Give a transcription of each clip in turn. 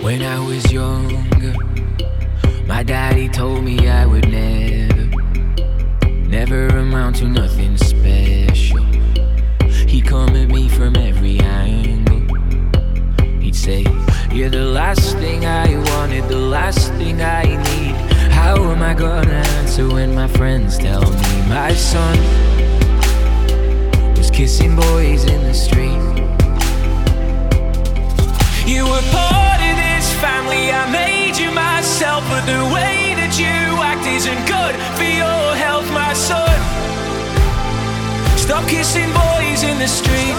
When I was younger, my daddy told me I would never, never amount to nothing special. He'd come at me from every angle. He'd say, You're the last thing I wanted, the last thing I need. How am I gonna answer when my friends tell me my son was kissing boys in the street? Were part of this family, I made you myself, but the way that you act isn't good for your health, my son. Stop kissing boys in the street.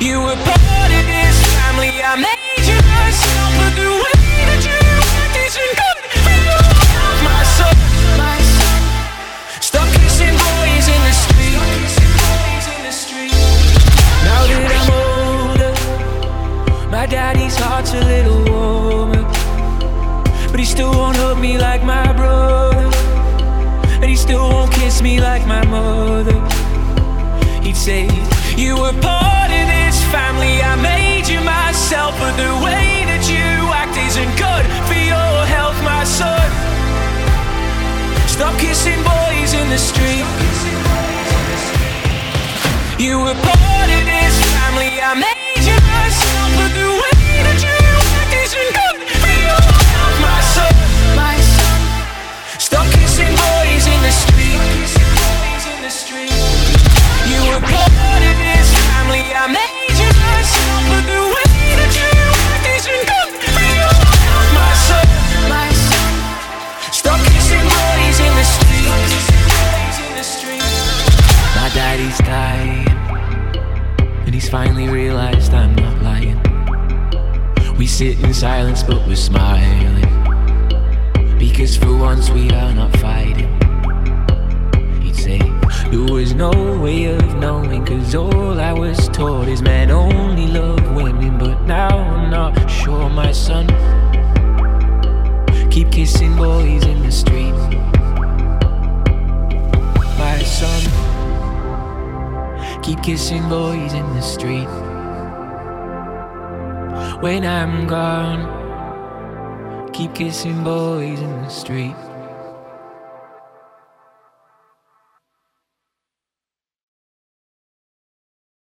You were part of this family, I made you myself, but the way that you won't hug me like my brother, and he still won't kiss me like my mother. He'd say, You were part of this family, I made you myself, but the way that you act isn't good for your health, my son. Stop kissing boys in the street. You were part of this family, I made My daddy's dying, and he's finally realized I'm not lying. We sit in silence, but we're smiling. Because for once we are not fighting. He'd say, There was no way of knowing, cause all I was taught is men only love women. But now I'm not sure, my son. Keep kissing boys Keep kissing boys in the street. When I'm gone, keep kissing boys in the street.